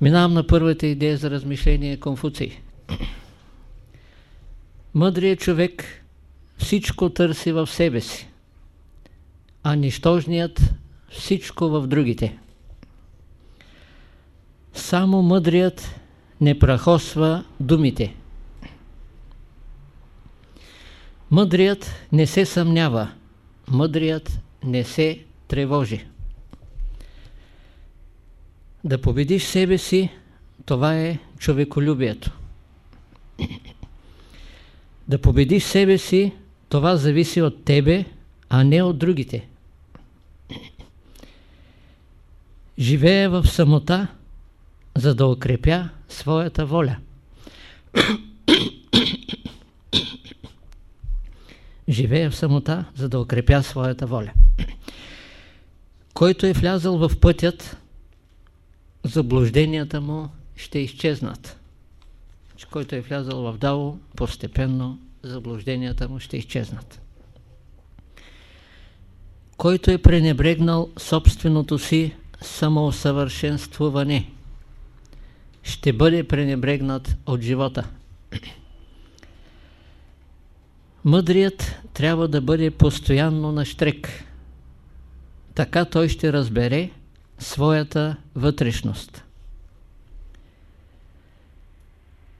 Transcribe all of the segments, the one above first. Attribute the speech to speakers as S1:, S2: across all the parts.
S1: Минавам на първата идея за размишление Конфуций. Мъдрият човек всичко търси в себе си, а нищожният всичко в другите. Само мъдрият не прахосва думите. Мъдрият не се съмнява, мъдрият не се тревожи. Да победиш себе си, това е човеколюбието. Да победиш себе си, това зависи от тебе, а не от другите. Живея в самота, за да укрепя своята воля. Живея в самота, за да укрепя своята воля. Който е влязъл в пътят, заблужденията му ще изчезнат. Който е влязъл в Дао, постепенно заблужденията му ще изчезнат. Който е пренебрегнал собственото си самоусъвършенствуване, ще бъде пренебрегнат от живота. Мъдрият трябва да бъде постоянно на штрек. Така той ще разбере своята вътрешност.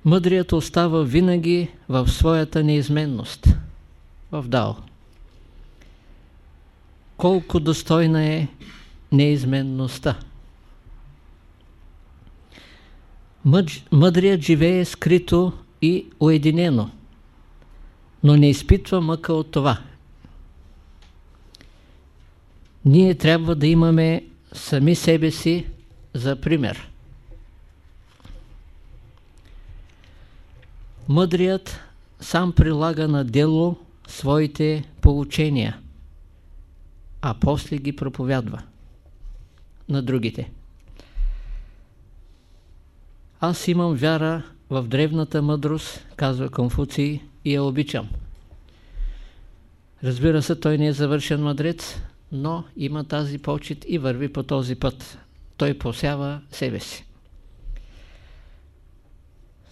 S1: Мъдрият остава винаги в своята неизменност, в Дао. Колко достойна е неизменността. Мъдрият живее скрито и уединено, но не изпитва мъка от това. Ние трябва да имаме сами себе си за пример. Мъдрият сам прилага на дело своите получения, а после ги проповядва на другите. Аз имам вяра в древната мъдрост, казва Конфуций, и я обичам. Разбира се, той не е завършен мъдрец, но има тази почет и върви по този път. Той посява себе си.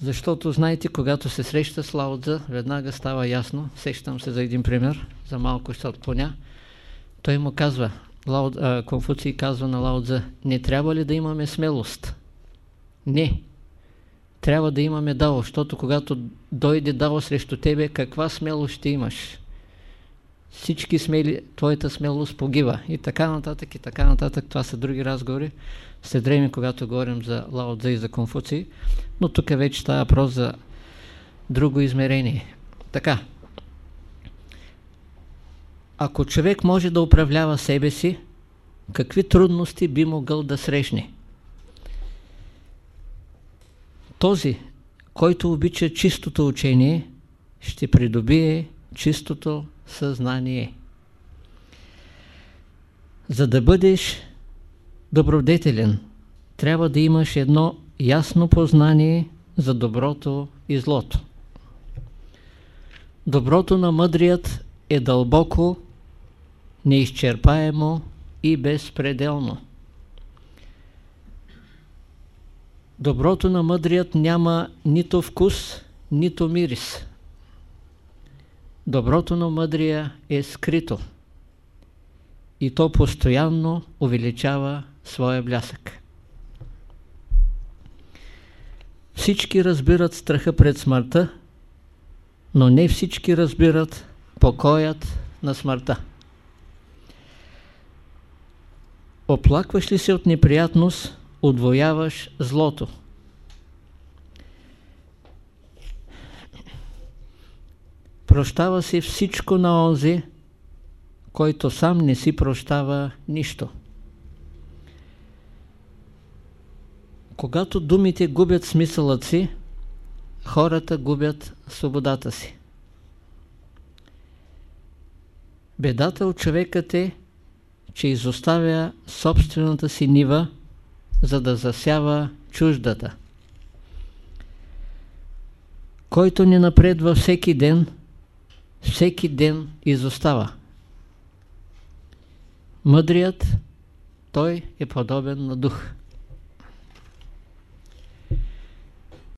S1: Защото, знаете, когато се среща с Лаудза, веднага става ясно, сещам се за един пример, за малко ще отклоня, той му казва, Лауд, а, Конфуций казва на Лаудза, не трябва ли да имаме смелост? Не. Трябва да имаме дао, защото когато дойде дао срещу тебе, каква смелост ще имаш? Всички смели, твоята смелост погива и така нататък и така нататък. Това са други разговори. След време, когато говорим за Лао Цзэ и за Конфуций, но тук вече става въпрос за друго измерение. Така. Ако човек може да управлява себе си, какви трудности би могъл да срещне? Този, който обича чистото учение, ще придобие чистото съзнание. За да бъдеш добродетелен, трябва да имаш едно ясно познание за доброто и злото. Доброто на мъдрият е дълбоко, неизчерпаемо и безпределно. Доброто на мъдрият няма нито вкус, нито мирис. Доброто на мъдрия е скрито и то постоянно увеличава своя блясък. Всички разбират страха пред смъртта, но не всички разбират покоят на смъртта. Оплакваш ли се от неприятност, отвояваш злото. Прощава си всичко на онзи, който сам не си прощава нищо. Когато думите губят смисълът си, хората губят свободата си. Бедата от човекът е, че изоставя собствената си нива, за да засява чуждата. Който не напредва всеки ден, всеки ден изостава. Мъдрият, той е подобен на дух.